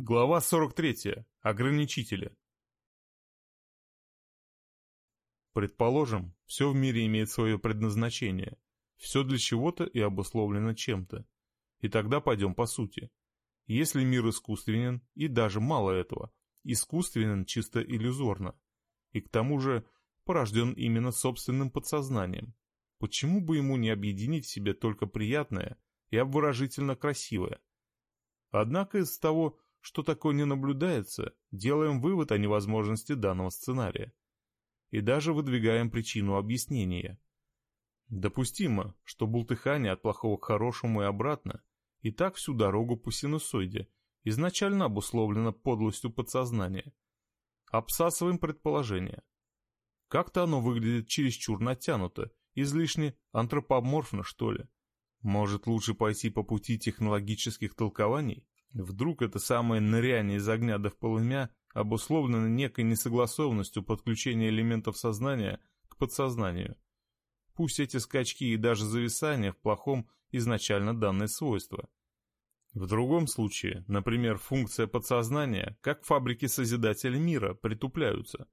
Глава 43. Ограничители. Предположим, все в мире имеет свое предназначение. Все для чего-то и обусловлено чем-то. И тогда пойдем по сути. Если мир искусственен, и даже мало этого, искусственен чисто иллюзорно, и к тому же порожден именно собственным подсознанием, почему бы ему не объединить в себе только приятное и обворожительно красивое? Однако из того, что такое не наблюдается, делаем вывод о невозможности данного сценария. И даже выдвигаем причину объяснения. Допустимо, что бултыхание от плохого к хорошему и обратно и так всю дорогу по синусоиде изначально обусловлено подлостью подсознания. Обсасываем предположение. Как-то оно выглядит чересчур натянуто, излишне антропоморфно, что ли. Может, лучше пойти по пути технологических толкований? Вдруг это самое ныряние из огня до полымя обусловлено некой несогласованностью подключения элементов сознания к подсознанию. Пусть эти скачки и даже зависания в плохом изначально данное свойство. В другом случае, например, функция подсознания, как в фабрике Созидателя мира, притупляются,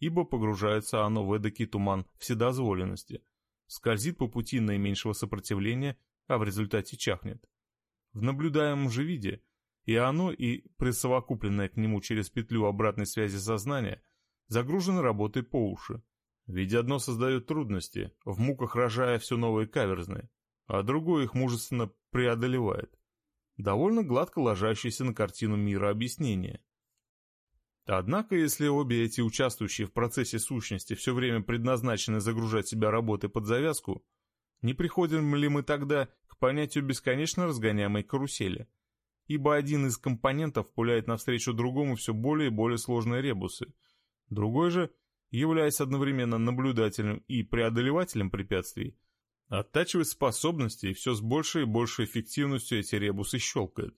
ибо погружается оно в эдакий туман вседозволенности, скользит по пути наименьшего сопротивления, а в результате чахнет. В наблюдаемом же виде и оно, и присовокупленное к нему через петлю обратной связи сознания загружено работой по уши. Ведь одно создает трудности, в муках рожая все новые каверзные, а другое их мужественно преодолевает. Довольно гладко ложащееся на картину мира объяснение. Однако, если обе эти участвующие в процессе сущности все время предназначены загружать себя работой под завязку, не приходим ли мы тогда к понятию бесконечно разгоняемой карусели – ибо один из компонентов пуляет навстречу другому все более и более сложные ребусы. Другой же, являясь одновременно наблюдателем и преодолевателем препятствий, оттачивает способности и все с большей и большей эффективностью эти ребусы щелкает.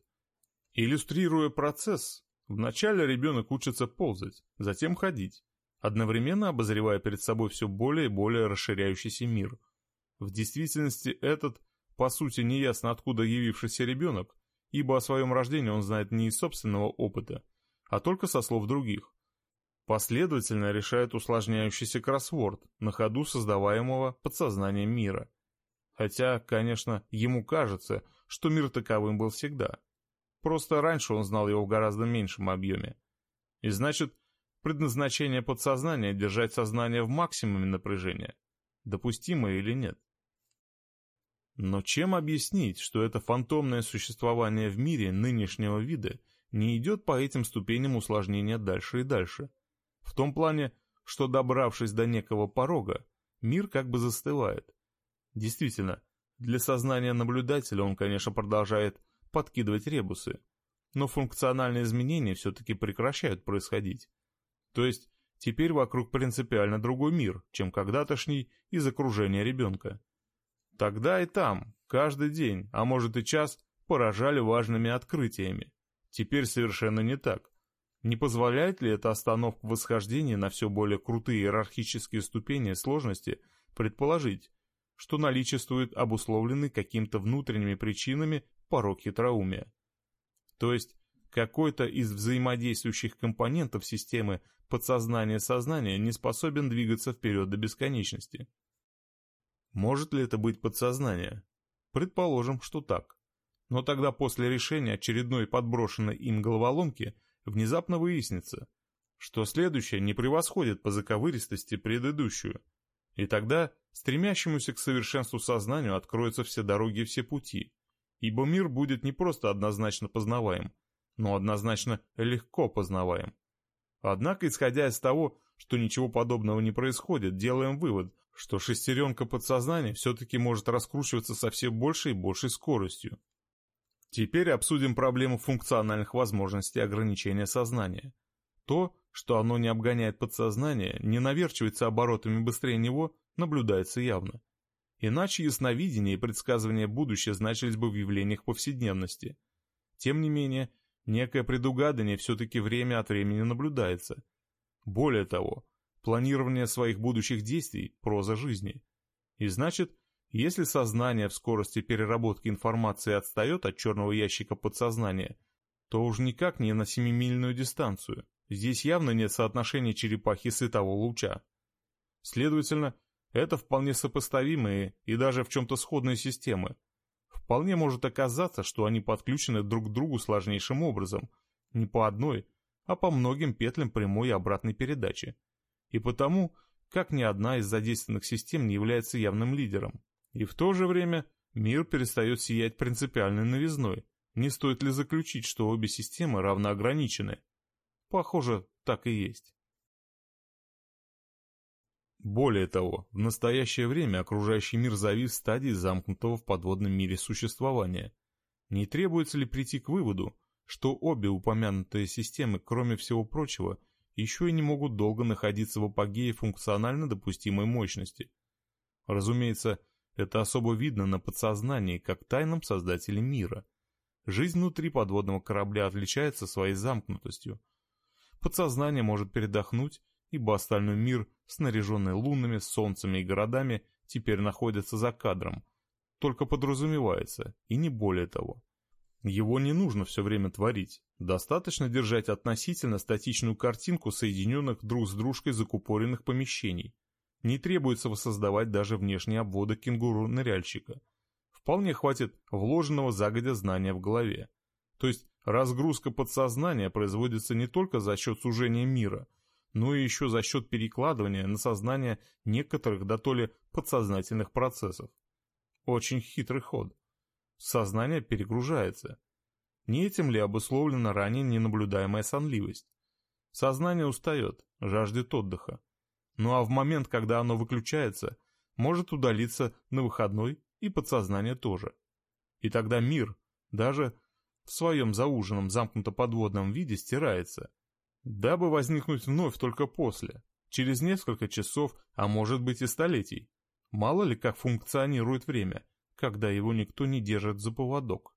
Иллюстрируя процесс, вначале ребенок учится ползать, затем ходить, одновременно обозревая перед собой все более и более расширяющийся мир. В действительности этот, по сути неясно откуда явившийся ребенок, ибо о своем рождении он знает не из собственного опыта, а только со слов других. Последовательно решает усложняющийся кроссворд, на ходу создаваемого подсознанием мира. Хотя, конечно, ему кажется, что мир таковым был всегда. Просто раньше он знал его в гораздо меньшем объеме. И значит, предназначение подсознания держать сознание в максимуме напряжения. Допустимо или нет? Но чем объяснить, что это фантомное существование в мире нынешнего вида не идет по этим ступеням усложнения дальше и дальше? В том плане, что добравшись до некого порога, мир как бы застывает. Действительно, для сознания наблюдателя он, конечно, продолжает подкидывать ребусы, но функциональные изменения все-таки прекращают происходить. То есть, теперь вокруг принципиально другой мир, чем когда-тошний из окружения ребенка. Тогда и там, каждый день, а может и час, поражали важными открытиями. Теперь совершенно не так. Не позволяет ли эта остановка восхождения на все более крутые иерархические ступени сложности предположить, что наличествует обусловленный каким-то внутренними причинами порог хитроумия? То есть, какой-то из взаимодействующих компонентов системы подсознания-сознания не способен двигаться вперед до бесконечности. Может ли это быть подсознание? Предположим, что так. Но тогда после решения очередной подброшенной им головоломки внезапно выяснится, что следующая не превосходит по заковыристости предыдущую. И тогда стремящемуся к совершенству сознанию откроются все дороги и все пути, ибо мир будет не просто однозначно познаваем, но однозначно легко познаваем. Однако, исходя из того, что ничего подобного не происходит, делаем вывод, что шестеренка подсознания все-таки может раскручиваться со все большей и большей скоростью. Теперь обсудим проблему функциональных возможностей ограничения сознания. То, что оно не обгоняет подсознание, не наверчивается оборотами быстрее него, наблюдается явно. Иначе ясновидение и предсказывание будущего значились бы в явлениях повседневности. Тем не менее, некое предугадывание все-таки время от времени наблюдается. Более того, планирование своих будущих действий – проза жизни. И значит, если сознание в скорости переработки информации отстает от черного ящика подсознания, то уж никак не на семимильную дистанцию. Здесь явно нет соотношения черепахи светового луча. Следовательно, это вполне сопоставимые и даже в чем-то сходные системы. Вполне может оказаться, что они подключены друг к другу сложнейшим образом, не по одной, а по многим петлям прямой и обратной передачи. И потому, как ни одна из задействованных систем не является явным лидером. И в то же время мир перестает сиять принципиальной новизной. Не стоит ли заключить, что обе системы равноограничены? Похоже, так и есть. Более того, в настоящее время окружающий мир завис в стадии замкнутого в подводном мире существования. Не требуется ли прийти к выводу, что обе упомянутые системы, кроме всего прочего, еще и не могут долго находиться в апогее функционально допустимой мощности? Разумеется, это особо видно на подсознании, как тайном создателе мира. Жизнь внутри подводного корабля отличается своей замкнутостью. Подсознание может передохнуть ибо остальной мир, снаряженный лунами, солнцами и городами, теперь находится за кадром. Только подразумевается, и не более того. Его не нужно все время творить. Достаточно держать относительно статичную картинку соединенных друг с дружкой закупоренных помещений. Не требуется воссоздавать даже внешние обводы кенгуру-ныряльщика. Вполне хватит вложенного загодя знания в голове. То есть разгрузка подсознания производится не только за счет сужения мира – но и еще за счет перекладывания на сознание некоторых да то ли подсознательных процессов. Очень хитрый ход. Сознание перегружается. Не этим ли обусловлена ранее ненаблюдаемая сонливость? Сознание устает, жаждет отдыха. Ну а в момент, когда оно выключается, может удалиться на выходной и подсознание тоже. И тогда мир, даже в своем зауженном замкнуто-подводном виде, стирается – дабы возникнуть вновь только после, через несколько часов, а может быть и столетий. Мало ли как функционирует время, когда его никто не держит за поводок.